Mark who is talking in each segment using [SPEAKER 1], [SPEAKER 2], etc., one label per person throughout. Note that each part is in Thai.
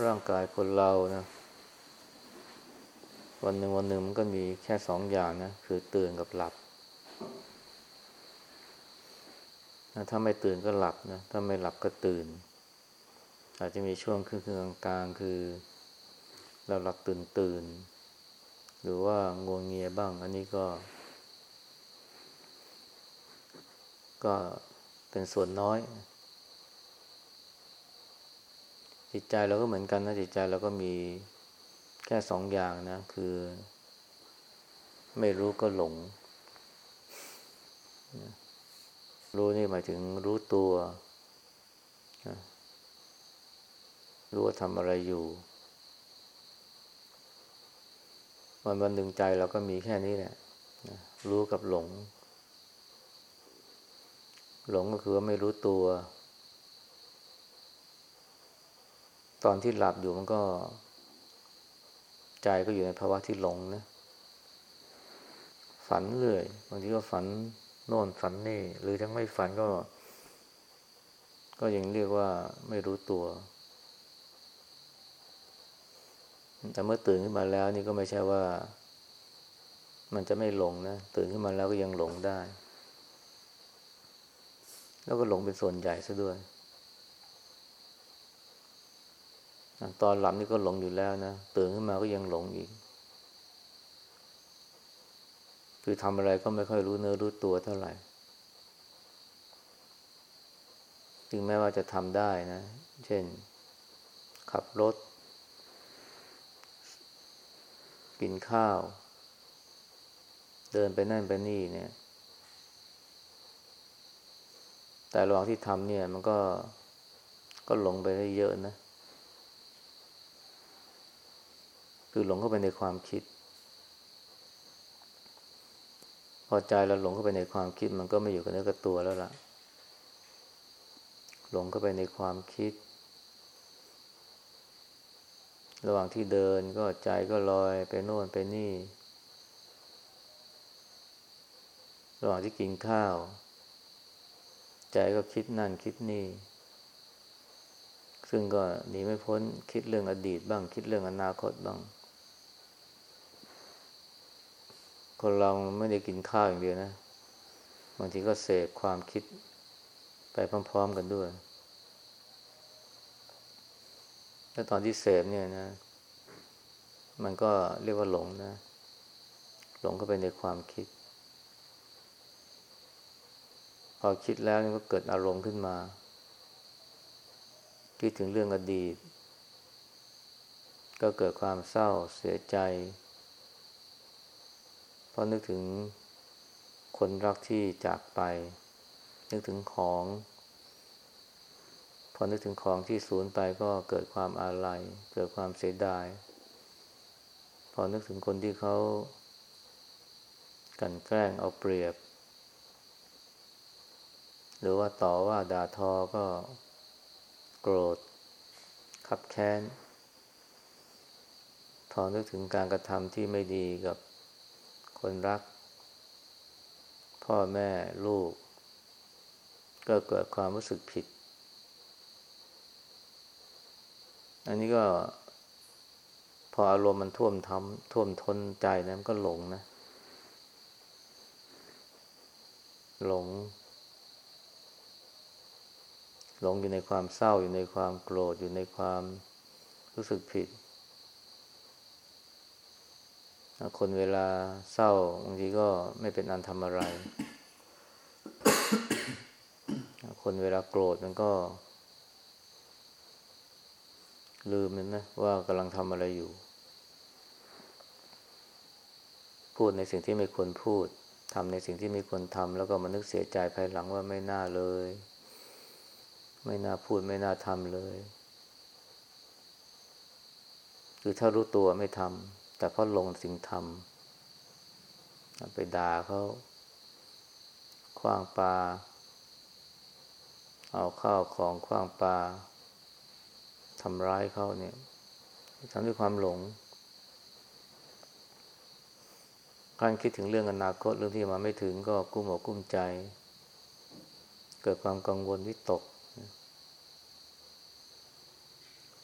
[SPEAKER 1] ร่างกายคนเรานะวันหนึ่งวันหนึ่งมันก็มีแค่สองอย่างนะคือตื่นกับหลับนะถ้าไม่ตื่นก็หลับนะถ้าไม่หลับก็ตื่น อาจจะมีช่วงครึ่งกลางๆคือ เราหลับตื่นตื่น หรือว่างวงเงียบ้าง อันนี้ก็ ก็เป็นส่วนน้อย จิตใจเราก็เหมือนกันนะจิตใจเราก็มีแค่สองอย่างนะ คือ ไม่รู้ก็หลง รู้นี่หมายถึงรู้ตัว รู้ว่าทำอะไรอยู่ วันวันหนึ่งใจเราก็มีแค่นี้แหละรู้กับหลง หลงก็คือว่าไม่รู้ตัว ตอนที่หลับอยู่มันก็ ใจก็อยู่ในภาวะที่หลงนะ ฝันเรื่อยบางทีก็ฝันโน่นฝันนี่ หรือทั้งไม่ฝันก็ ก็ยังเรียกว่าไม่รู้ตัว แต่เมื่อตื่นขึ้นมาแล้ว นี่ก็ไม่ใช่ว่า มันจะไม่หลงนะ ตื่นขึ้นมาแล้วก็ยังหลงได้ แล้วก็หลงเป็นส่วนใหญ่ซะด้วย ตอนหลับนี่ก็หลงอยู่แล้วนะตื่นขึ้นมาก็ยังหลงอีก คือทำอะไรก็ไม่ค่อยรู้เนื้อรู้ตัวเท่าไหร่ ถึงแม้ว่าจะทำได้นะ เช่น ขับรถ กินข้าว เดินไปนั่นไปนี่เนี่ย แต่ระหว่างที่ทำเนี่ย มันก็ก็หลงไปได้เยอะนะ คือหลงเข้าไปในความคิด พอใจเราหลงเข้าไปในความคิด มันก็ไม่อยู่กับเนื้อกับตัวแล้วล่ะ หลงเข้าไปในความคิด ระหว่างที่เดินก็ใจก็ลอยไปโน่นไปนี่ ระหว่างที่กินข้าว ใจก็คิดนั่นคิดนี่ซึ่งก็หนีไม่พ้นคิดเรื่องอดีตบ้าง คิดเรื่องอนาคตบ้าง คนเราไม่ได้กินข้าวอย่างเดียวนะบางทีก็เสพความคิดไปพร้อม ๆกันด้วย แล้วตอนที่เสพเนี่ยนะ มันก็เรียกว่าหลงนะ หลงเข้าไปในความคิด พอคิดแล้วก็เกิดอารมณ์ขึ้นมา คิดถึงเรื่องอดีต ก็เกิดความเศร้าเสียใจ พราะนึกถึงคนรักที่จากไป นึกถึงของ พอนึกถึงของที่สูญไปก็เกิดความอาลัย เกิดความเสียดาย พอนึกถึงคนที่เขากันแกล้งเอาเปรียบ หรือว่าต่อว่าด่าทอก็โกรธขับแค้น พอนึกถึงการกระทำที่ไม่ดีกับ คนรัก พ่อแม่ลูก ก็เกิดความรู้สึกผิด อันนี้ก็พออารมณ์มันท่วมทำท่วมทนใจนะมันก็หลงนะ หลง หลงอยู่ในความเศร้าอยู่ในความโกรธอยู่ในความรู้สึกผิด คนเวลาเศร้าบางทีก็ไม่เป็นอันทำอะไร คนเวลาโกรธมันก็ ลืมมันนะว่ากำลังทำอะไรอยู่ พูดในสิ่งที่ไม่ควรพูดทำในสิ่งที่ไม่ควรทำแล้วก็มานึกเสียใจภายหลังว่าไม่น่าเลย ไม่น่าพูดไม่น่าทำเลย คือถ้ารู้ตัวไม่ทำ แต่พอลงสิ่งทำไปด่าเขาคว้างปลาเอาข้าวของคว้างปลาทำร้ายเขาเนี่ยทำด้วยความหลงการคิดถึงเรื่องอนาคตเรื่องที่มาไม่ถึงก็กุ้มอกกุ้มใจ เกิดความกังวลวิตก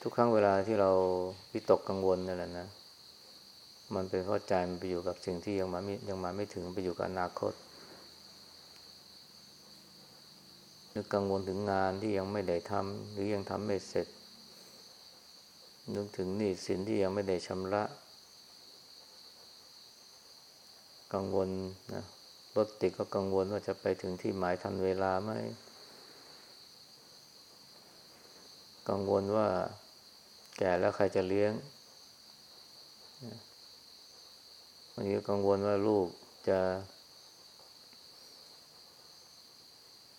[SPEAKER 1] ทุกครั้งเวลาที่เราวิตกกังวลนั่นแหละนะ มันเป็นเพราะใจมันไปอยู่กับสิ่งที่ยังมาไม่ยังมาไม่ถึงไปอยู่กับอนาคตนึกกังวลถึงงานที่ยังไม่ได้ทำหรือยังทำไม่เสร็จ นึกถึงหนี้สินที่ยังไม่ได้ชำระ กังวลนะรถติดก็กังวลว่าจะไปถึงที่หมายทันเวลาไหมกังวลว่าแก่แล้วใครจะเลี้ยง วันนี้กังวลว่าลูกจะ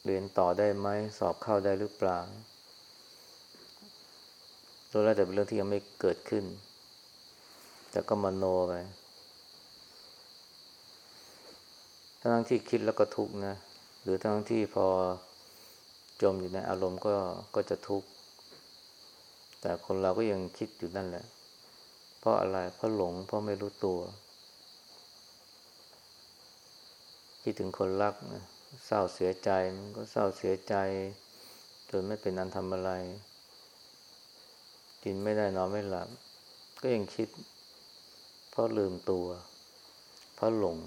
[SPEAKER 1] เรียนต่อได้ไหมสอบเข้าได้หรือเปล่าตัวแรกแต่เป็นเรื่องที่ยังไม่เกิดขึ้น แต่ก็มโนไปทั้งที่คิดแล้วก็ทุกข์นะหรือทั้งที่พอจมอยู่ในอารมณ์ก็ก็จะทุกข์แต่คนเราก็ยังคิดอยู่นั่นแหละ เพราะอะไรเพราะหลงเพราะไม่รู้ตัว คิดถึงคนรักนะเศร้าเสียใจมันก็เศร้าเสียใจ จนไม่เป็นอันทำอะไร กินไม่ได้นอนไม่หลับ ก็ยังคิด เพราะลืมตัว เพราะหลง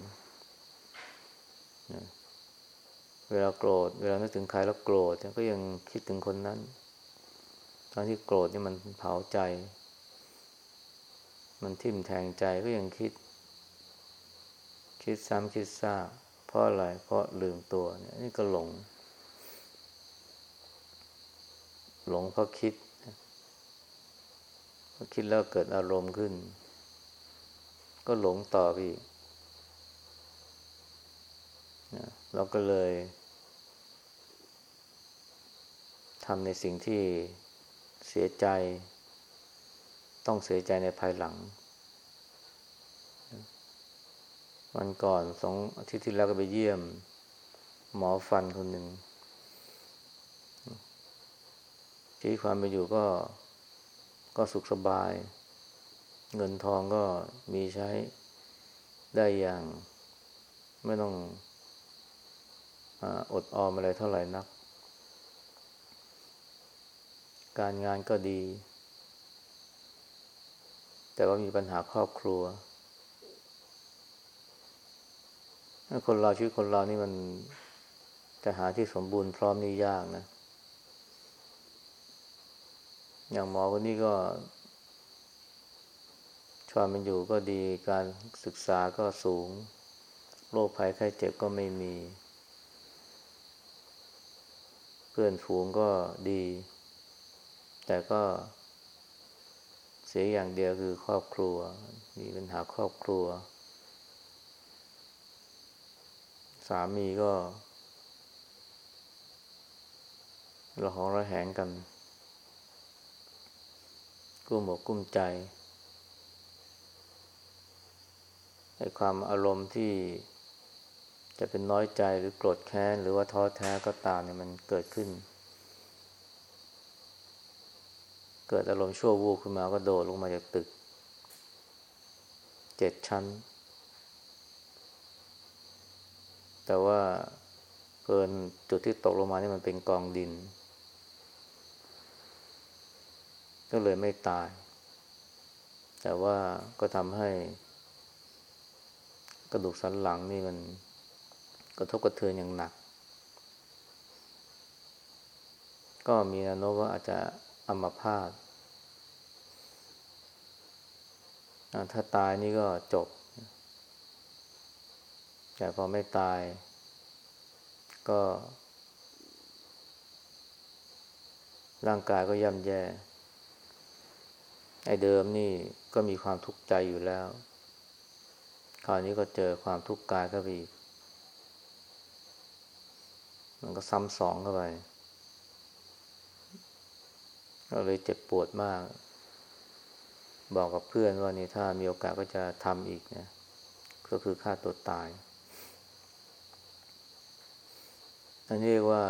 [SPEAKER 1] เวลาโกรธ เวลานึกถึงใครแล้วโกรธก็ยังคิดถึงคนนั้นตอนที่โกรธนี่มันเผาใจ มันทิ่มแทงใจก็ยังคิด คิดซ้ำคิดซาก เพราะอะไร เพราะลืมตัวเนี่ยนี่ก็หลง หลงเพราะคิดพอคิดแล้วเกิดอารมณ์ขึ้น ก็หลงต่อไปอีกเราก็เลยทำในสิ่งที่เสียใจ ต้องเสียใจในภายหลัง วันก่อนสองอาทิตย์ที่แล้วก็ไปเยี่ยม หมอฟันคนหนึ่งชีวิตความเป็นอยู่ก็ก็สุขสบาย เงินทองก็มีใช้ได้อย่าง ไม่ต้องอดออมอะไรเท่าไหร่นัก การงานก็ดี แต่ว่ามีปัญหาครอบครัว คนเราชีวิตคนเรานี่มันจะหาที่สมบูรณ์พร้อมนี่ยากนะ อย่างหมอคนนี้ก็ชวามเป็นอยู่ก็ดีการศึกษาก็สูง โรคภัยไข้เจ็บก็ไม่มี เพื่อนฝูงก็ดี แต่ก็เสียอย่างเดียวคือครอบครัว มีปัญหาครอบครัวสามีก็ระหองระแหงกัน กุ้มอกกุ้มใจไอ้ความอารมณ์ที่จะเป็นน้อยใจหรือโกรธแค้น หรือว่าท้อแท้ก็ตามเนี่ยมันเกิดขึ้น เกิดอารมณ์ชั่ววูบขึ้นมาก็โดดลงมาจากตึกเจ็ดชั้น แต่ว่าเกินจุดที่ตกลงมานี่มันเป็นกองดิน ก็เลยไม่ตาย แต่ว่าก็ทำให้ กระดูกสันหลังนี่มันกระทบกระเทือนอย่างหนัก ก็มีแนวโน้มว่าอาจจะอัมพาตถ้าตายนี่ก็จบ แต่พอไม่ตาย ก็ ร่างกายก็ย่ำแย่ ไอ้เดิมนี่ก็มีความทุกข์ใจอยู่แล้ว คราวนี้ก็เจอความทุกข์กายเข้าไปอีกมันก็ซ้ำสองเข้าไปก็เลยเจ็บปวดมาก บอกกับเพื่อนว่านี่ถ้ามีโอกาสก็จะทำอีกนะ ก็คือฆ่าตัวตายอั นนี้เรียกว่า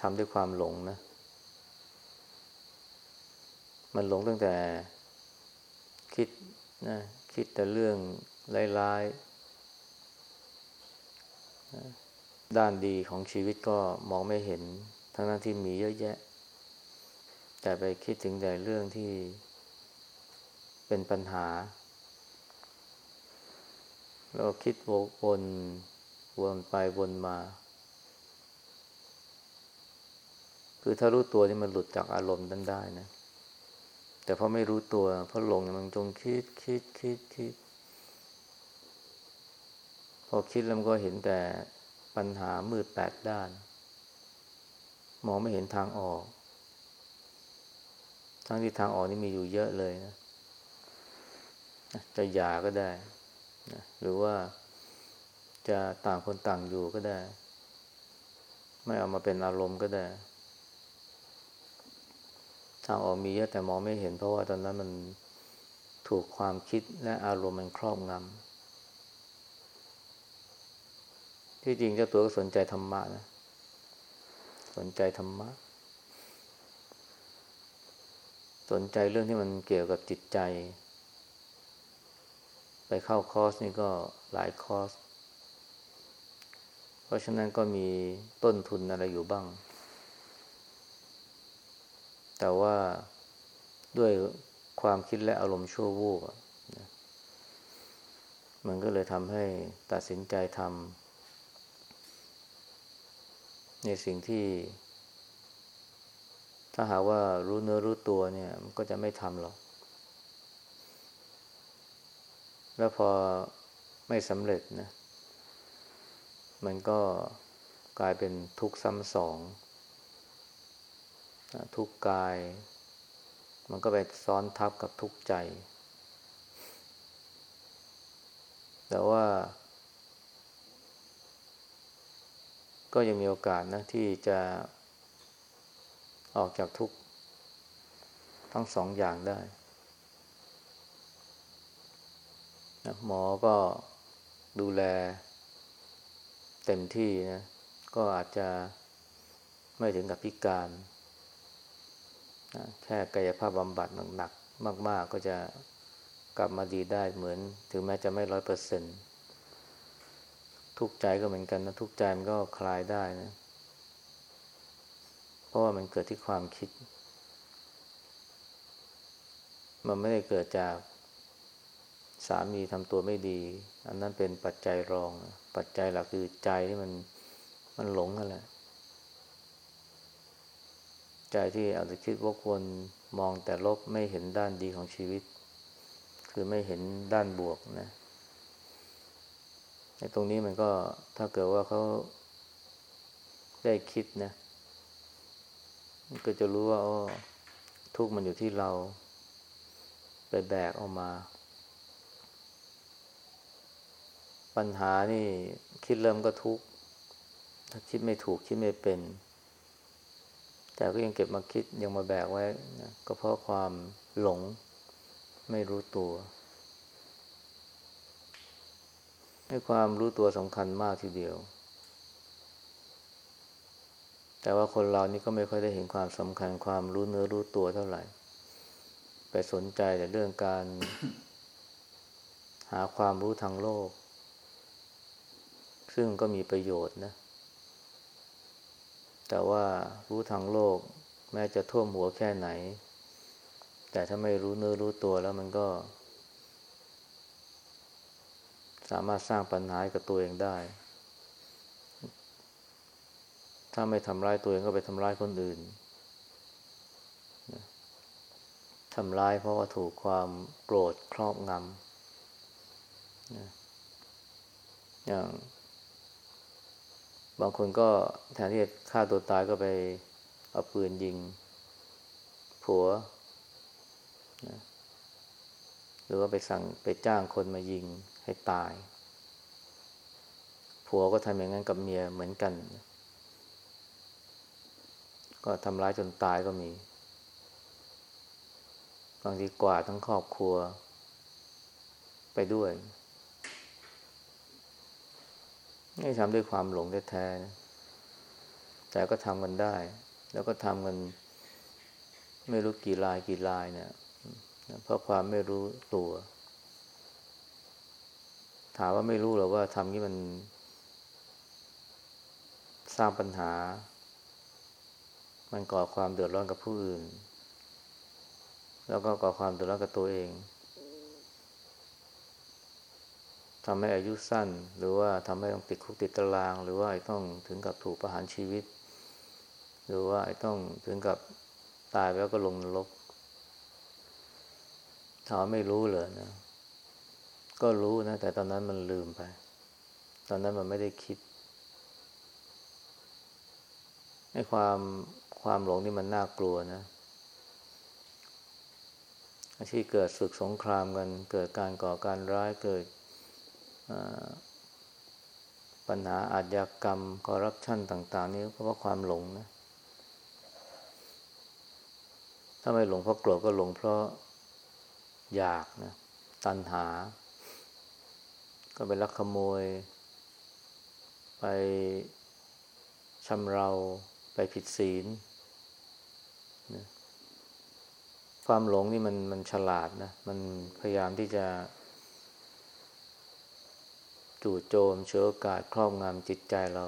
[SPEAKER 1] ทำด้วยความหลงนะ มันหลงตั้งแต่คิดนะคิดแต่เรื่องร้ายๆด้านดีของชีวิตก็มองไม่เห็น ทั้งนั้นที่มีเยอะแยะ แต่ไปคิดถึงแต่เรื่องที่เป็นปัญหา เราคิดวกวน วนไปวนมา คือถ้ารู้ตัวนี่มันหลุดจากอารมณ์นั้นได้นะ แต่พอไม่รู้ตัวพอหลงมันจงคิดคิดคิดคิด พอคิดแล้วมันก็เห็นแต่ปัญหามืดแปดด้าน มองไม่เห็นทางออก ทั้งที่ทางออกนี่มีอยู่เยอะเลยนะ จะหย่าก็ได้นะหรือว่า จะต่างคนต่างอยู่ก็ได้ ไม่เอามาเป็นอารมณ์ก็ได้ ทางออกมีเยอะแต่มองไม่เห็น เพราะว่าตอนนั้นมันถูกความคิดและอารมณ์มันครอบงำที่จริงเจ้าตัวก็สนใจธรรมะนะ สนใจธรรมะ สนใจเรื่องที่มันเกี่ยวกับจิตใจ ไปเข้าคอร์สนี่ก็หลายคอร์ส ราะฉะนั้นก็มีต้นทุนอะไรอยู่บ้าง แต่ว่าด้วยความคิดและอารมณ์ชั่ววูบมันก็เลยทำให้ตัดสินใจทำในสิ่งที่ ถ้าหาว่ารู้เนื้อรู้ตัวเนี่ย มันก็จะไม่ทำหรอก แล้วพอไม่สำเร็จนะ มันก็กลายเป็นทุกข์ซ้ำสองทุกข์กาย มันก็ไปซ้อนทับกับทุกข์ใจ แต่ว่า ก็ยังมีโอกาสนะที่จะออกจากทุกข์ทั้งสองอย่างได้หมอก็ดูแล เต็มที่นะ ก็อาจจะไม่ถึงกับพิการนะแค่กายภาพบำบัดหนักๆมาก ๆ ก็จะกลับมาดีได้เหมือน ถึงแม้จะไม่ร้อยเปอร์เซ็นทุกใจก็เหมือนกันนะทุกใจมันก็คลายได้นะ เพราะว่ามันเกิดที่ความคิด มันไม่ได้เกิดจาก สามีทำตัวไม่ดี อันนั้นเป็นปัจจัยรอง ปัจจัยหลักคือใจที่มันมันหลงนั่นแหละใจที่เอาแต่คิดวกวนมองแต่ลบไม่เห็นด้านดีของชีวิต คือไม่เห็นด้านบวกนะในตรงนี้มันก็ถ้าเกิดว่าเขาได้คิดนะก็จะรู้ว่าอ๋อทุกมันอยู่ที่เรา ไปแบกออกมา ปัญหานี่คิดเริ่มก็ทุกข์ถ้าคิดไม่ถูกคิดไม่เป็น แต่ก็ยังเก็บมาคิดยังมาแบกไว้นะก็เพราะความหลงไม่รู้ตัวให้ความรู้ตัวสำคัญมากทีเดียว แต่ว่าคนเรานี่ก็ไม่ค่อยได้เห็นความสำคัญความรู้เนื้อรู้ตัวเท่าไหร่ ไปสนใจแต่เรื่องการ หาความรู้ทางโลก ซึ่งก็มีประโยชน์นะ แต่ว่ารู้ทางโลก แม้จะท่วมหัวแค่ไหน แต่ถ้าไม่รู้เนื้อรู้ตัวแล้วมันก็ สามารถสร้างปัญหากับตัวเองได้ ถ้าไม่ทำร้ายตัวเองก็ไปทำร้ายคนอื่นทำร้ายเพราะว่าถูกความโกรธครอบงำอย่าง บางคนก็แทนที่จะฆ่าตัวตายก็ไปเอาปืนยิง ผัวนะหรือว่าไปสั่งไปจ้างคนมายิงให้ตาย ผัวก็ทำอย่างนั้นกับเมียเหมือนกัน ก็ทำร้ายจนตายก็มี บางทีกว่าทั้งครอบครัว ไปด้วย ไม่ทำด้วยความหลงแท้ๆแต่ก็ทำกันได้ แล้วก็ทำกันไม่รู้กี่ลายกี่ลายเนี่ยเพราะความไม่รู้ตัว ถามว่าไม่รู้หรอว่าทำนี้มัน สร้างปัญหา มันก่อความเดือดร้อนกับผู้อื่น แล้วก็ก่อความเดือดร้อนกับตัวเอง ทำให้อายุสั้น หรือว่าทำให้ต้องติดคุกติดตาราง หรือว่าต้องถึงกับถูกประหารชีวิต หรือว่าต้องถึงกับตายแล้วก็ลงนรกถามไม่รู้เลยนะ ก็รู้นะ แต่ตอนนั้นมันลืมไป ตอนนั้นมันไม่ได้คิดให้ความความหลงนี่มันน่ากลัวนะที่เกิดศึกสงครามกัน เกิดการก่อการร้ายเกิด ปัญหาอาชญากรรมคอร์รัปชันต่าง ๆ นี่ก็เพราะความหลงนะ ถ้าไม่หลงเพราะโกรธก็หลงเพราะอยากนะ ตัณหา ก็ไปลักขโมย ไปชำเราไปผิดศีลนะความหลงนี่มันมันฉลาดนะ มันพยายามที่จะ จู่โจมเชื้อโอกาสครอบงำจิตใจเรา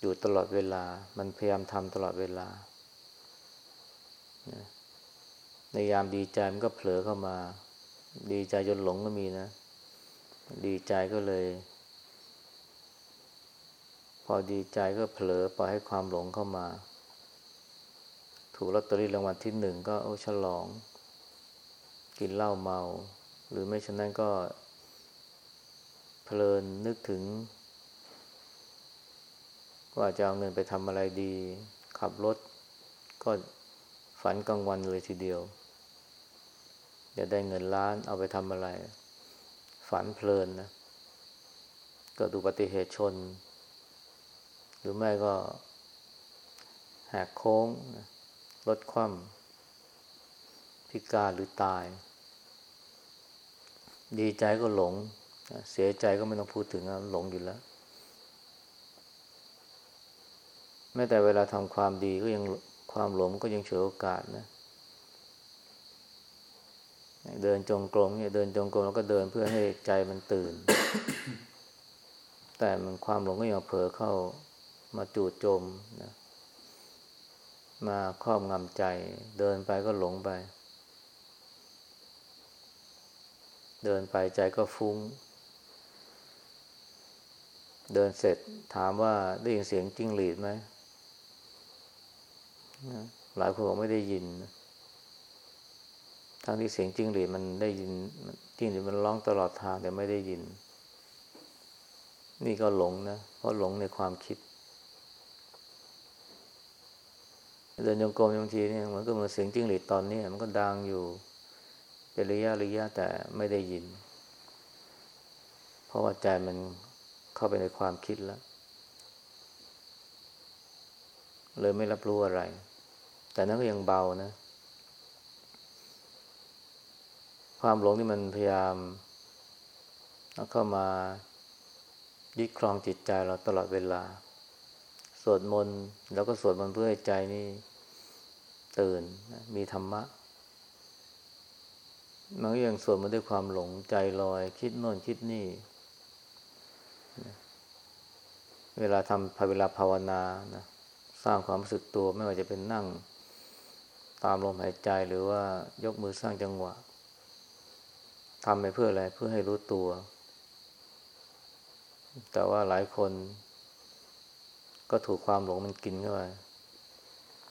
[SPEAKER 1] อยู่ตลอดเวลา มันพยายามทำตลอดเวลา ในยามดีใจมันก็เผลอเข้ามา ดีใจจนหลงก็มีนะ ดีใจก็เลย พอดีใจก็เผลอปล่อยให้ความหลงเข้ามา ถูกลอตเตอรี่รางวัลที่หนึ่งก็โอ้ฉลอง กินเหล้าเมา หรือไม่ฉะนั้นก็ เพลินนึกถึง ว่าจะเอาเงินไปทำอะไรดี ขับรถ ก็ฝันกลางวันเลยทีเดียวจะได้เงินล้านเอาไปทำอะไร ฝันเพลินนะเกิดอุบัติเหตุชน หรือไม่ก็แหกโค้งรถคว่ำพิการหรือตาย ดีใจก็หลง เสียใจก็ไม่ต้องพูดถึงหลงอยู่แล้วแม้แต่เวลาทำความดีก็ยังความหลงก็ยังเฉยโอกาสนะ เดินจงกรมเนี่ยเดินจงกรมแล้วก็เดินเพื่อให้ใจมันตื่น แต่มันความหลงก็ยังเผลอเข้ามาจูดจมนะมาครอบงำใจ เดินไปก็หลงไป เดินไปใจก็ฟุ้ง เดินเสร็จถามว่าได้ยินเสียงจิ้งหรีดไหมหลายคนบอกไม่ได้ยิน ทั้งที่เสียงจิ้งหรีดมันได้ยินจิ้งหรีดมันร้องตลอดทางแต่ไม่ได้ยิน นี่ก็หลงนะ เพราะหลงในความคิด เดินโยงกรมบางทีเนี่ยมันก็เหมือนเสียงจิ้งหรีดตอนนี้มันก็ดังอยู่เป็นระยะระยะแต่ไม่ได้ยิน เพราะว่าใจมัน เข้าไปในความคิดแล้ว เลยไม่รับรู้อะไร แต่นั้นก็ยังเบานะ ความหลงนี่มันพยายามเข้ามายึดครองจิตใจเราตลอดเวลา สวดมนต์แล้วก็สวดมนต์เพื่อให้ใจนี่ตื่นมีธรรมะมันก็ยังสวดมาด้วยความหลงใจลอย คิดโน่นคิดนี่ เวลาทำเวลาภาวนานะสร้างความรู้สึกตัวไม่ว่าจะเป็นนั่ง ตามลมหายใจหรือว่ายกมือสร้างจังหวะทำไปเพื่ออะไรเพื่อให้รู้ตัว แต่ว่าหลายคน ก็ถูกความหลงมันกินเข้าไป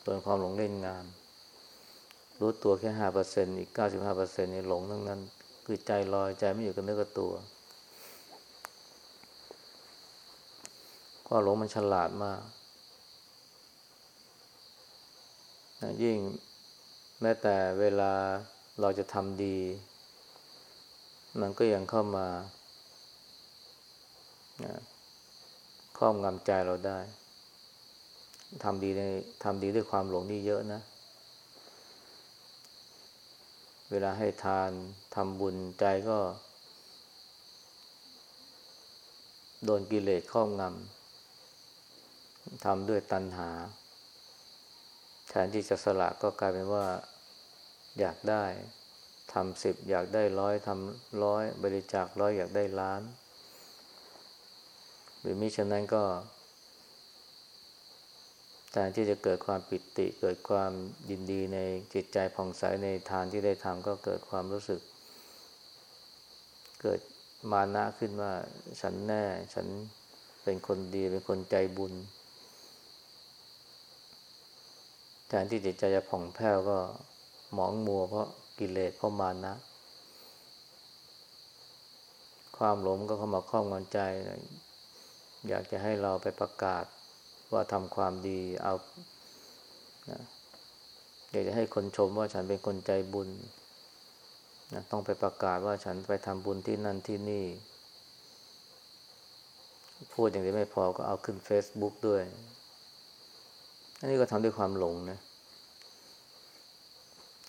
[SPEAKER 1] โดนความหลงเล่นงาน รู้ตัวแค่ห้าเปอร์เซ็นอีกเก้าสิบห้าเปอร์เซ็นนี่หลงทั้งนั้น คือใจลอยใจไม่อยู่กับเนื้อกับตัว ความหลงมันฉลาดมากยิ่งแม้แต่เวลาเราจะทำดี มันก็ยังเข้ามาครอบงำใจเราได้ทำดีในทำดีด้วยความหลงนี่เยอะนะ เวลาให้ทานทำบุญใจก็ โดนกิเลสครอบงำ ทำด้วยตัณหา แทนที่จะสละก็กลายเป็นว่า อยากได้ทำสิบอยากได้ร้อยทำร้อยบริจาคร้อยอยากได้ล้าน หรือมิฉะนั้นก็แทนที่จะเกิดความปิติ เกิดความยินดีในจิตใจผ่องใสในทานที่ได้ทำก็เกิดความรู้สึก เกิดมานะขึ้นว่าฉันแน่ ฉันเป็นคนดีเป็นคนใจบุญ แทนที่จิตใจจะผ่องแผ้วก็หมองมัวเพราะกิเลสเพราะมานะ ความหลงก็เข้ามาครอบงำใจ อยากจะให้เราไปประกาศว่าทำความดีเอานะอยากจะให้คนชมว่าฉันเป็นคนใจบุญนะต้องไปประกาศว่าฉันไปทำบุญที่นั่นที่นี่ พูดอย่างนี้ไม่พอก็เอาขึ้น Facebook ด้วย อันนี้ก็ทำด้วยความหลงนะ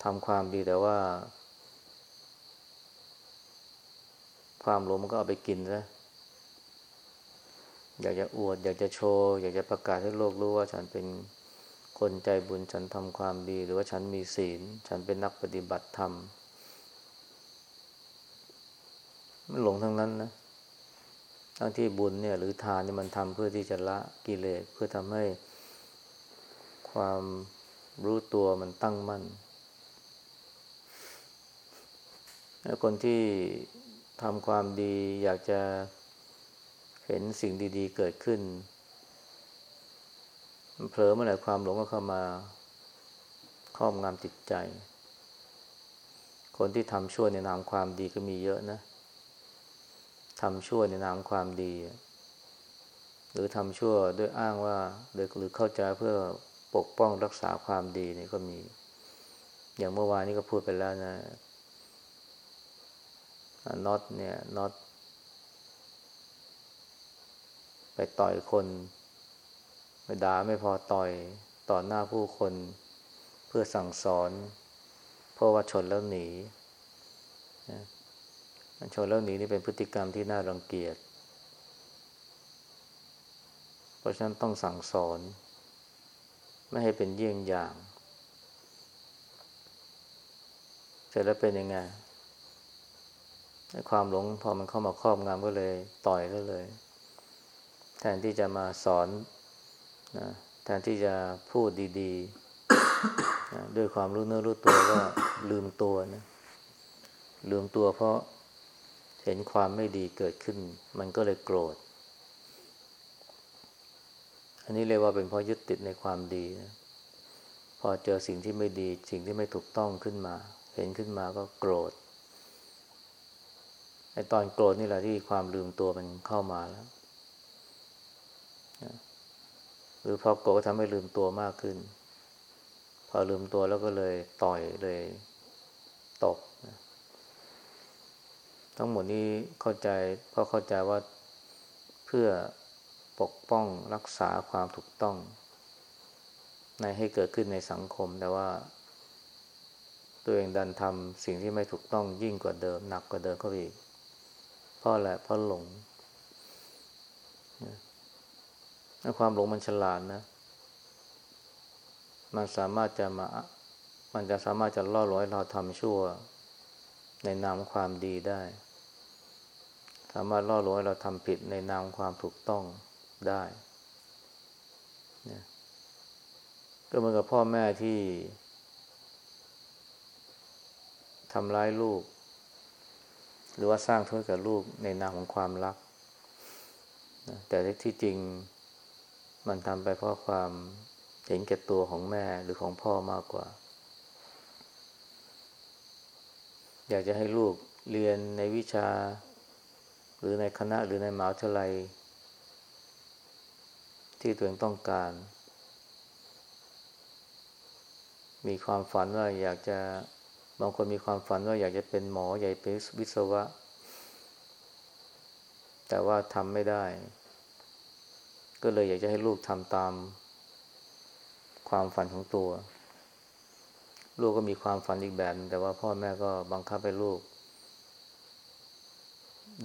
[SPEAKER 1] ทำความดีแต่ว่า ความหลงมันก็เอาไปกินซะอยากจะอวด อยากจะโชว์ อยากจะประกาศให้โลกรู้ว่าฉันเป็นคนใจบุญฉันทำความดี หรือว่าฉันมีศีล ฉันเป็นนักปฏิบัติธรรม มันหลงทั้งนั้นนะทั้งที่บุญเนี่ย หรือทานเนี่ยมันทำเพื่อที่จะละกิเลสเพื่อทำให้ ความรู้ตัวมันตั้งมั่น แล้วคนที่ทำความดีอยากจะเห็นสิ่งดี ๆ เกิดขึ้นเผลอเมื่อไหร่ความหลงก็เข้ามาครอบงำจิตใจ คนที่ทำชั่วในนามความดีก็มีเยอะนะทำชั่วในนามความดี หรือทำชั่วด้วยอ้างว่าหรือเข้าใจเพื่อ ปกป้องรักษาความดีนี่ก็มี อย่างเมื่อวานนี้ก็พูดไปแล้วนะน็อตเนี่ยน็อตไปต่อยคน ไปด่าไม่พอต่อยต่อหน้าผู้คนเพื่อสั่งสอน เพราะว่าชนแล้วหนีชนแล้วหนีนี่เป็นพฤติกรรมที่น่ารังเกียจ เพราะฉะนั้นต้องสั่งสอน ไม่ให้เป็นเยี่ยงอย่าง เสร็จแล้วเป็นยังไงความหลงพอมันเข้ามาครอบงำก็เลยต่อยก็เลย แทนที่จะมาสอนนะแทนที่จะพูดดีๆนะด้วยความรู้เนื้อรู้ตัวก็ลืมตัวนะลืมตัวเพราะเห็นความไม่ดีเกิดขึ้น มันก็เลยโกรธ อันนี้เรียกว่าเป็นเพราะยึดติดในความดีนะพอเจอสิ่งที่ไม่ดี สิ่งที่ไม่ถูกต้องขึ้นมา เห็นขึ้นมาก็โกรธไอตอนโกรธนี่แหละที่ความลืมตัวมันเข้ามาแล้วหรือพอโกรธก็ทำให้ลืมตัวมากขึ้น พอลืมตัวแล้วก็เลยต่อยเลยตบทั้งหมดนี้เข้าใจเพราะเข้าใจว่าเพื่อ ปกป้องรักษาความถูกต้อง ในให้เกิดขึ้นในสังคม แต่ว่า ตัวเองดันทำสิ่งที่ไม่ถูกต้องยิ่งกว่าเดิม หนักกว่าเดิมก็อีกเพราะอะไรเพราะหลงนะความหลงมันฉลาดนะ มันสามารถจะมา มันจะสามารถจะล่อลอยเราทำชั่ว ในนามความดีได้ สามารถล่อลอยเราทำผิดในนามความถูกต้อง ได้นะก็เหมือนกับพ่อแม่ที่ทำร้ายลูก หรือว่าสร้างโทษกับลูกในนามของความรักแต่ที่จริงมันทำไปเพราะความเห็นแก่ตัวของแม่หรือของพ่อมากกว่า อยากจะให้ลูกเรียนในวิชา หรือในคณะหรือในมหาวิทยาลัย ที่ตัวเองต้องการ มีความฝันว่าอยากจะบางคนมีความฝันว่าอยากจะเป็นหมอใหญ่เป็นวิศวะ แต่ว่าทำไม่ได้ ก็เลยอยากจะให้ลูกทำตามความฝันของตัว ลูกก็มีความฝันอีกแบบแต่ว่าพ่อแม่ก็บังคับให้ลูก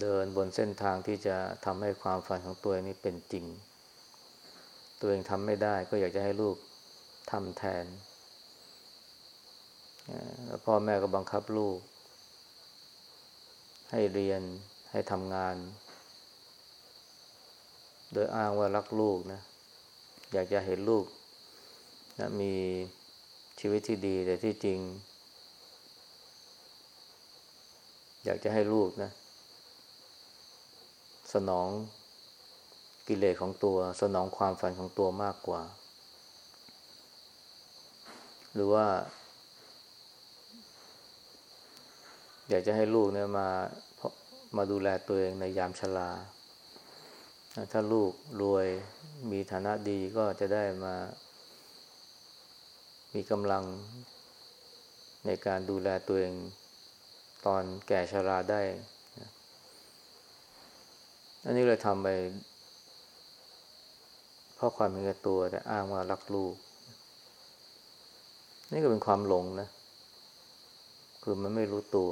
[SPEAKER 1] เดินบนเส้นทางที่จะทำให้ความฝันของตัวนี้เป็นจริง ตัวเองทำไม่ได้ก็อยากจะให้ลูกทำแทน แล้วพ่อแม่ก็บังคับลูก ให้เรียนให้ทำงาน โดยอ้างว่ารักลูกนะ อยากจะเห็นลูกนะมีชีวิตที่ดีแต่ที่จริง อยากจะให้ลูกนะ สนอง กิเลสของตัว สนองความฝันของตัวมากกว่า หรือว่า อยากจะให้ลูกเนี่ยมามาดูแลตัวเองในยามชราถ้าลูกรวยมีฐานะดีก็จะได้มา มีกำลังในการดูแลตัวเองตอนแก่ชราได้ อันนี้เลยทำไป ราะความเป็นตัวแต่อ้างว่ารักลูก นี่ก็เป็นความหลงนะ คือมันไม่รู้ตัว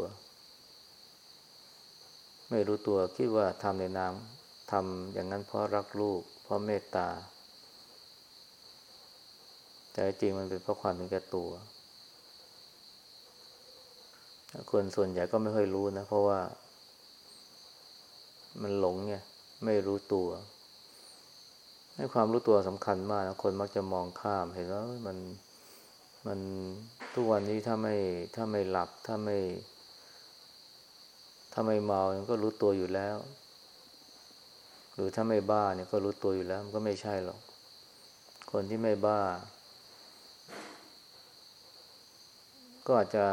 [SPEAKER 1] ไม่รู้ตัวคิดว่าทำในนามทำอย่างนั้นเพราะรักลูก เพราะเมตตา แต่จริงมันเป็นเพราะความเป็นแก่ตัวคนส่วนใหญ่ก็ไม่ค่อยรู้นะ เพราะว่า มันหลงไงไม่รู้ตัว ให้ความรู้ตัวสำคัญมากนะคนมักจะมองข้ามเห็นว่ามันมันทุกวันนี้ถ้าไม่ถ้าไม่หลับถ้าไม่ ถ้าไม่เมาก็รู้ตัวอยู่แล้ว หรือถ้าไม่บ้าเนี่ยก็รู้ตัวอยู่แล้ว มันก็ไม่ใช่หรอก คนที่ไม่บ้า ก็อาจจะ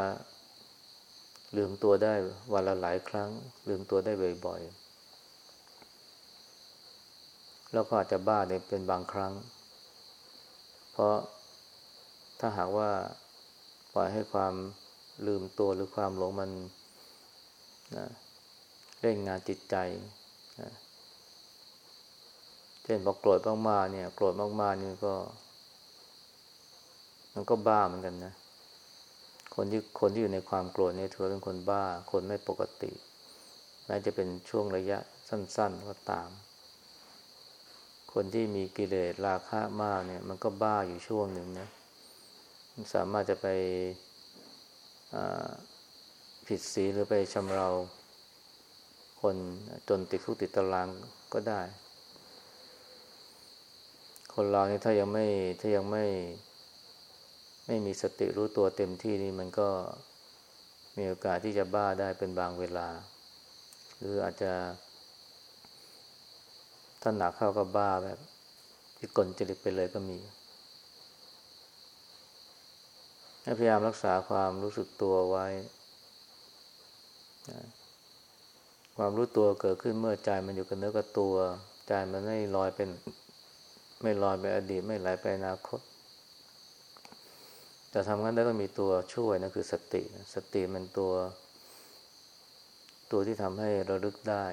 [SPEAKER 1] ลืมตัวได้วันละหลายครั้ง ลืมตัวได้บ่อยๆ แล้วก็อาจจะบ้าในเป็นบางครั้ง เพราะถ้าหากว่าปล่อยให้ความลืมตัวหรือความหลงมันนะเล่นงานจิตใจนะเช่นพอโกรธมากๆเนี่ย โกรธมากๆนี่ก็ มันก็บ้าเหมือนกันนะ คนที่คนที่อยู่ในความโกรธเนี่ยถือเป็นคนบ้า คนไม่ปกติแม้จะเป็นช่วงระยะสั้น ๆ ก็ตาม คนที่มีกิเลสราคะมากเนี่ย มันก็บ้าอยู่ช่วงหนึ่งนะมันสามารถจะไปผิดศีลหรือไปชำเรา คนจนติดคุกติดตารางก็ได้ คนเราเนี่ยถ้ายังไม่ถ้ายังไม่ ไม่มีสติรู้ตัวเต็มที่นี่มันก็มีโอกาสที่จะบ้าได้เป็นบางเวลา หรืออาจจะ ถ้าหนักเข้าก็บ้าแบบที่กลจริตไปเลยก็มีพยายามรักษาความรู้สึกตัวไว้ ความรู้ตัวเกิดขึ้นเมื่อใจมันอยู่กับเนื้อกับตัว ใจมันไม่ลอยเป็น ไม่ลอยไปอดีต ไม่ไหลไปอนาคตจะทำงั้นได้ก็มีตัวช่วยนะคือสติ สติมันตัว ตัวที่ทำให้เราลึกได้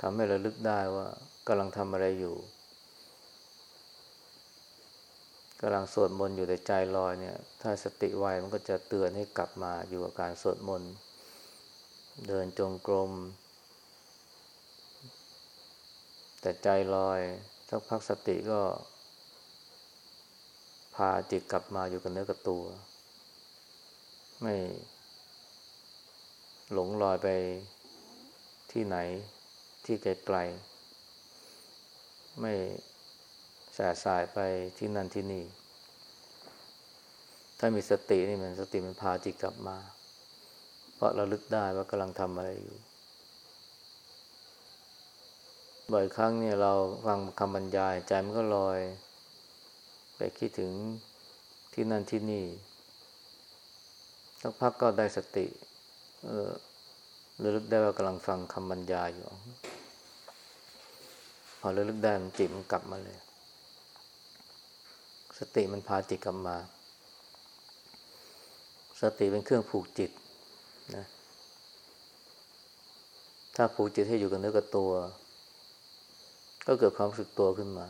[SPEAKER 1] ทำให้เราลึกได้ว่ากำลังทำอะไรอยู่กำลังสวดมนต์อยู่แต่ใจลอยเนี่ย ถ้าสติไวมันก็จะเตือนให้กลับมาอยู่กับการสวดมนต์เดินจงกรม แต่ใจลอยสักพักสติก็ พาจิตกลับมาอยู่กับเนื้อกับตัว ไม่ หลงลอยไปที่ไหน ที่ไกลๆ ไม่แสสายไปที่นั่นที่นี่ ถ้ามีสตินี่มันสติมันพาจิตกลับมา เพราะเราลึกได้ว่ากำลังทำอะไรอยู่ บ่อยครั้งเนี่ยเราฟังคำบรรยายใจมันก็ลอยไปคิดถึงที่นั่นที่นี่ สักพักก็ได้สติ เออ ระลึกได้ว่ากำลังฟังคำบรรยายอยู่ พอระลึกได้มันจิตมันกลับมาเลย สติมันพาจิตกลับมา สติเป็นเครื่องผูกจิตนะถ้าผูกจิตให้อยู่กับเนื้อกับตัว ก็เกิดความรู้สึกตัวขึ้นมา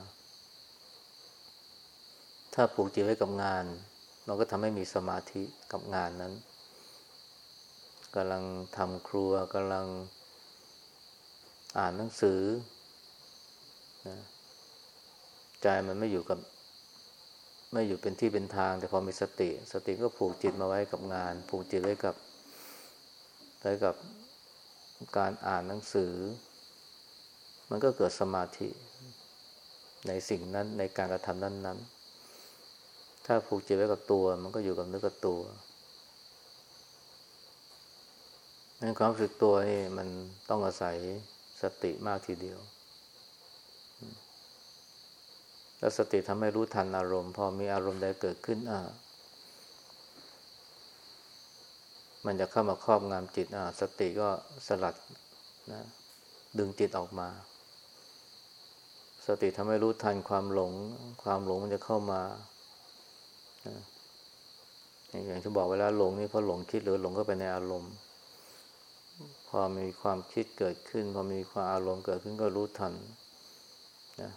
[SPEAKER 1] ถ้าผูกจิตไว้กับงานเราก็ทำให้มีสมาธิกับงานนั้น กำลังทำครัวกำลังอ่านหนังสือนะใจมันไม่อยู่กับ ไม่อยู่เป็นที่เป็นทาง แต่พอมีสติ สติก็ผูกจิตมาไว้กับงาน ผูกจิตไว้กับไว้กับการอ่านหนังสือ มันก็เกิดสมาธิในสิ่งนั้นในการกระทำนั้นๆถ้าผูกจิตไว้กับตัว มันก็อยู่กับเนื้อกับตัว นั้นความรู้สึกตัวนี่มันต้องอาศัยสติมากทีเดียว แล้วสติทำให้รู้ทันอารมณ์ พอมีอารมณ์ใดเกิดขึ้นอ่ามันจะเข้ามาครอบงำจิตอ่าสติก็สลัดนะดึงจิตออกมา สติทำให้รู้ทันความหลง ความหลงมันจะเข้ามาอย่างที่บอกไว้แล้วหลงนี่เพราะหลงคิดหรือหลงก็ไปในอารมณ์ พอมีความคิดเกิดขึ้น พอมีความอารมณ์เกิดขึ้นก็รู้ทันนะ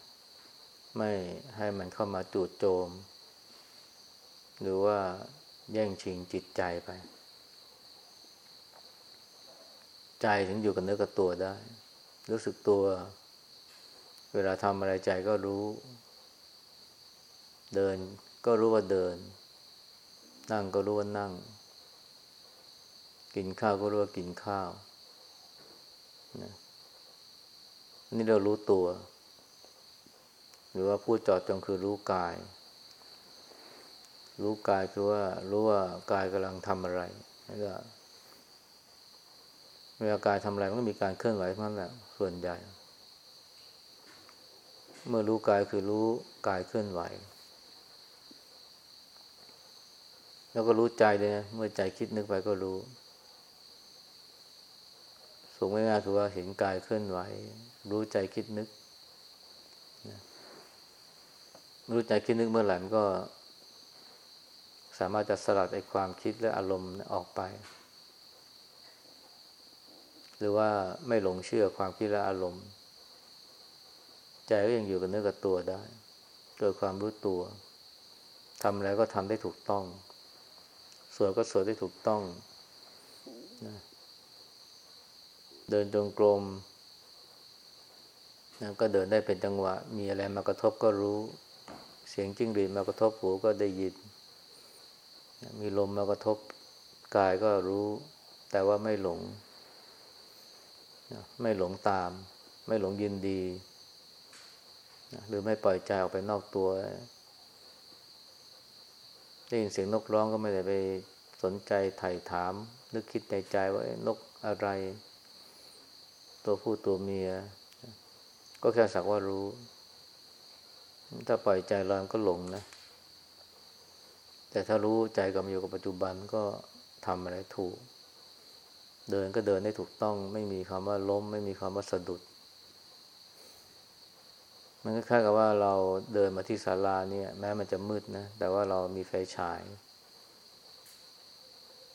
[SPEAKER 1] ไม่ให้มันเข้ามาจูดโจม หรือว่าแย่งชิงจิตใจไป ใจถึงอยู่กับเนื้อกับตัวได้ รู้สึกตัว เวลาทำอะไรใจก็รู้ เดินก็รู้ว่าเดิน นั่งก็รู้ว่านั่ง กินข้าวก็รู้ว่ากินข้าว นะนี่เรารู้ตัว หรือว่าพูดจอดจงคือรู้กาย รู้กายคือว่ารู้ว่ากายกำลังทำอะไรแล้วก็เวลากายทำอะไรมันก็มีการเคลื่อนไหวนั่นแหละส่วนใหญ่ เมื่อรู้กายคือรู้กายเคลื่อนไหว แล้วก็รู้ใจเลยนะเมื่อใจคิดนึกไปก็รู้ สูงง่ายๆคือว่าเห็นกายเคลื่อนไหว รู้ใจคิดนึกรู้ใจคิดนึกเมื่อไหร่มันก็ สามารถจะสลัดไอ้ความคิดและอารมณ์ออกไป หรือว่าไม่หลงเชื่อความคิดและอารมณ์ ใจก็ยังอยู่กับเนื้อกับตัวได้เกิดความรู้ตัวทำอะไรก็ทำได้ถูกต้อง สวดก็สวดได้ถูกต้องนะ เดินจงกรมนะก็เดินได้เป็นจังหวะ มีอะไรมากระทบก็รู้ เสียงจิ้งหรีดมากระทบหูก็ได้ยินนะมีลมมากระทบกายก็รู้ แต่ว่าไม่หลงนะไม่หลงตาม ไม่หลงยินดีนะหรือไม่ปล่อยใจออกไปนอกตัว ได้ยินเสียงนกร้องก็ไม่ได้ไปสนใจไถ่ถาม นึกคิดในใจว่านกอะไร ตัวผู้ตัวเมีย ก็แค่สักว่ารู้ ถ้าปล่อยใจลอยก็หลงนะ แต่ถ้ารู้ใจกับอยู่กับปัจจุบันก็ทำอะไรถูก เดินก็เดินได้ถูกต้อง ไม่มีคำว่าล้ม ไม่มีคำว่าสะดุด มันก็คล้ายกับว่าเราเดินมาที่ศาลาเนี่ย แม้มันจะมืดนะ แต่ว่าเรามีไฟฉาย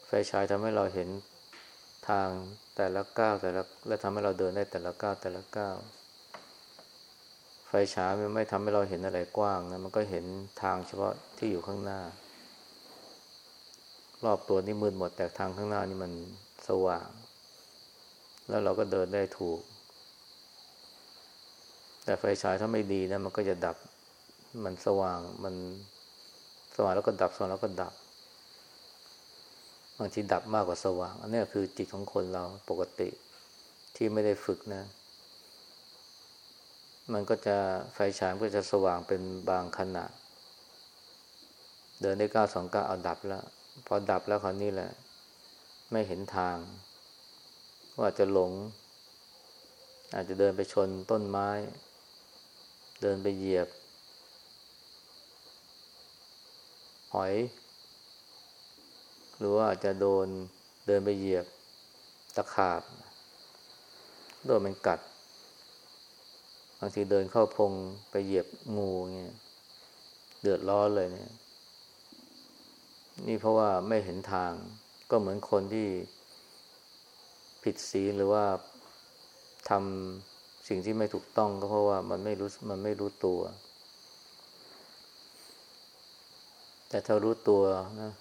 [SPEAKER 1] ไฟฉายทำให้เราเห็น ทางแต่ละก้าวแต่ละและทำให้เราเดินได้แต่ละก้าวแต่ละก้าวไฟฉายมันไม่ทำให้เราเห็นอะไรกว้างนะมันก็เห็นทางเฉพาะที่อยู่ข้างหน้า รอบตัวนี่มืดหมดแต่ทางข้างหน้านี่มันสว่าง แล้วเราก็เดินได้ถูก แต่ไฟฉายถ้าไม่ดีนะมันก็จะดับมันสว่างมันสว่างแล้วก็ดับสว่างแล้วก็ดับ บางทีดับมากกว่าสว่าง อันนี้คือจิตของคนเราปกติที่ไม่ได้ฝึกนะ มันก็จะไฟฉายก็จะสว่างเป็นบางขณะ เดินได้เก้าสองเก้าเอาดับแล้ว พอดับแล้วคราวนี้แหละ ไม่เห็นทาง ว่าจะหลง อาจจะเดินไปชนต้นไม้ เดินไปเหยียบ หอย หรือว่าอาจจะโดนเดินไปเหยียบตะขาบ โดนมันกัด บางทีเดินเข้าพงไปเหยียบงูเงี้ยเดือดร้อนเลยเนี่ย นี่เพราะว่าไม่เห็นทาง ก็เหมือนคนที่ผิดศีลหรือว่าทำสิ่งที่ไม่ถูกต้องก็เพราะว่ามันไม่รู้มันไม่รู้ตัว แต่ถ้ารู้ตัวนะ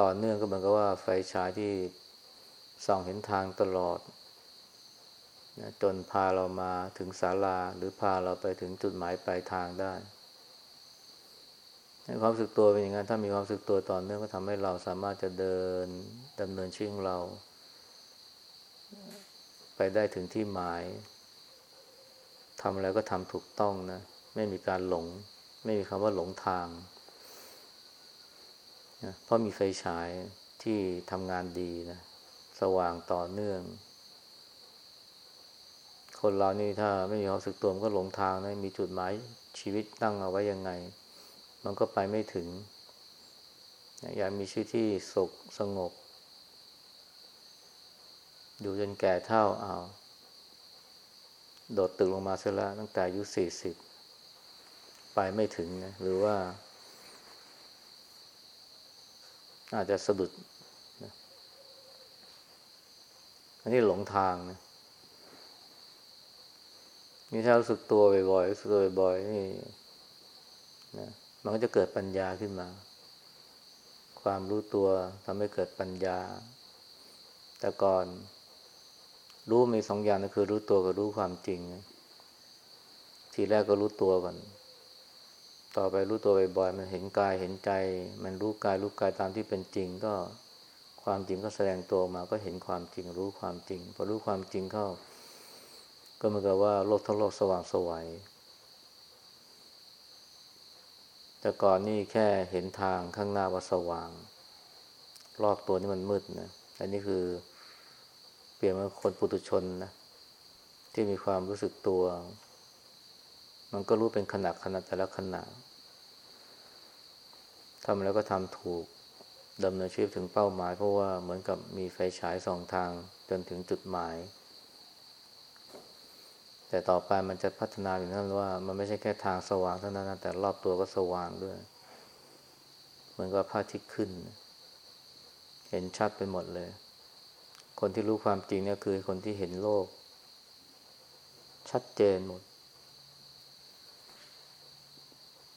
[SPEAKER 1] ต่อเนื่องก็เหมือนกับว่าไฟฉายที่ส่องเห็นทางตลอดนะจนพาเรามาถึงศาลา หรือพาเราไปถึงจุดหมายปลายทางได้ความสึกตัวเป็นอย่างนั้นถ้ามีความสึกตัวต่อเนื่องก็ทำให้เราสามารถจะเดินดำเนินชีวิตของเรา ไปได้ถึงที่หมายทำอะไรก็ทำถูกต้องนะ ไม่มีการหลง ไม่มีคำว่าหลงทาง นะเพราะมีไฟฉายที่ทำงานดีนะ สว่างต่อเนื่อง คนเรานี่ถ้าไม่มีความสึกตัวมันก็หลงทางนะ มีจุดหมายชีวิตตั้งเอาไว้ยังไง มันก็ไปไม่ถึง อยากมีชีวิตที่สุขสงบ อยู่จนแก่เท่าเอาโดดตึกลงมาเสียแล้วตั้งแต่อายุสี่สิบไปไม่ถึงนะ หรือว่า อาจจะสะดุดนะอันนี้หลงทางนะนี่ถ้ารู้สึกตัวบ่อยๆรู้สึกตัวบ่อยๆนี่นะมันก็จะเกิดปัญญาขึ้นมา ความรู้ตัวทำให้เกิดปัญญา แต่ก่อนรู้มีสองอย่างนะคือรู้ตัวกับรู้ความจริง ทีแรกก็รู้ตัวก่อน ต่อไปรู้ตัวบ่อยๆมันเห็นกายเห็นใจ มันรู้กายรู้กายตามที่เป็นจริงก็ความจริงก็แสดงตัวมาก็เห็นความจริงรู้ความจริงพอรู้ความจริงเข้า ก็เหมือนกับว่าโลกทั้งโลกสว่างสวัยแต่ก่อนนี่แค่เห็นทางข้างหน้าว่าสว่าง รอบตัวนี่มันมืดนะอันนี้คือเปลี่ยนมาคนปุถุชนนะที่มีความรู้สึกตัว มันก็รู้เป็นขณะขณะแต่ละขณะทำแล้วก็ทำถูกดำเนินชีวิตถึงเป้าหมาย เพราะว่าเหมือนกับมีไฟฉายสองทางจนถึงจุดหมาย แต่ต่อไปมันจะพัฒนาอย่างนั้นว่า มันไม่ใช่แค่ทางสว่างเท่านั้นแต่รอบตัวก็สว่างด้วย เหมือนกับพระอาทิตย์ขึ้น เห็นชัดไปหมดเลย คนที่รู้ความจริงเนี่ยคือคนที่เห็นโลก ชัดเจนหมด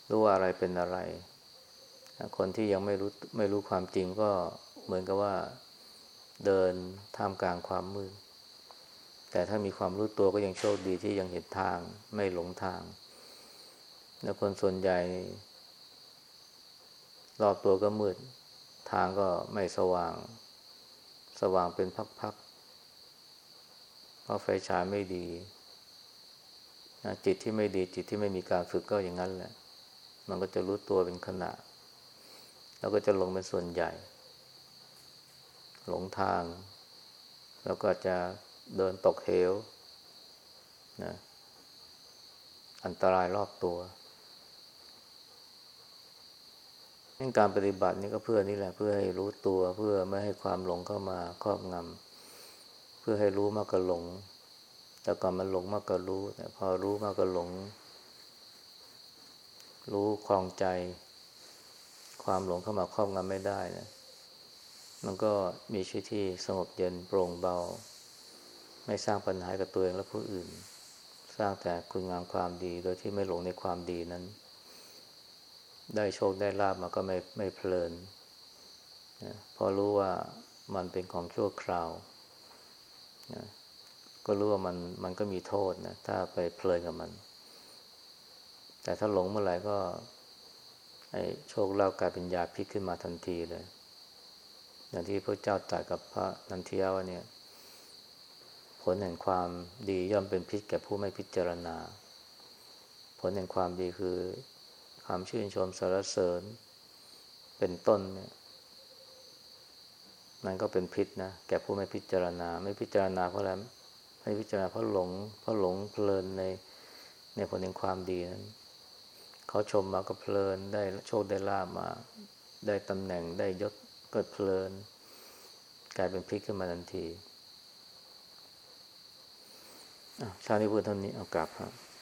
[SPEAKER 1] รู้ว่าอะไรเป็นอะไร คนที่ยังไม่รู้ไม่รู้ความจริงก็เหมือนกับว่าเดินท่ามกลางความมืด แต่ถ้ามีความรู้ตัวก็ยังโชคดีที่ยังเห็นทางไม่หลงทาง แล้วคนส่วนใหญ่ รอบตัวก็มืด ทางก็ไม่สว่าง สว่างเป็นพักๆ เพราะไฟฉายไม่ดี จิตที่ไม่ดีจิตที่ไม่มีการฝึกก็อย่างนั้นแหละ มันก็จะรู้ตัวเป็นขณะ แล้วก็จะหลงเป็นส่วนใหญ่ หลงทาง แล้วก็จะเดินตกเหวนะอันตรายรอบตัวการปฏิบัตินี่ก็เพื่อนี่แหละเพื่อให้รู้ตัวเพื่อไม่ให้ความหลงเข้ามาครอบงำเพื่อให้รู้มากกว่าหลง แต่ก่อนมันหลงมากกว่ารู้ แต่พอรู้มากกว่าหลง รู้คลองใจ ความหลงเข้ามาครอบงำไม่ได้นะมันก็มีชีวิตที่สงบเย็นโปร่งเบา ไม่สร้างปัญหากับตัวเองและผู้อื่น สร้างแต่คุณงามความดีโดยที่ไม่หลงในความดีนั้น ได้โชคได้ลาบมาก็ไม่ไม่เพลินนะพอรู้ว่ามันเป็นของชั่วคราวนะก็รู้ว่ามันมันก็มีโทษนะ ถ้าไปเพลินกับมัน แต่ถ้าหลงเมื่อไหร่ก็ไอ้โชคลาภกลายเป็นยาพิษขึ้นมาทันทีเลย อย่างที่พระเจ้าตรัสกับพระนันทิยาว่าเนี่ย ผลแห่งความดีย่อมเป็นพิษแก่ผู้ไม่พิจารณา ผลแห่งความดีคือความชื่นชมสรรเสริญ เป็นต้นเนี่ยมันก็เป็นพิษนะแก่ผู้ไม่พิจารณา ไม่พิจารณาเพราะอะไรไม่พิจารณาเพราะหลงเพราะหลงเพลินในในผลแห่งความดีนั้น เขาชมมาก็เพลิน ได้โชคได้ลาบมา ได้ตำแหน่งได้ยศก็เพลิน กลายเป็นพิกขึ้นมาทันทีชาวนี้พูดเท่านี้เอากลับครับ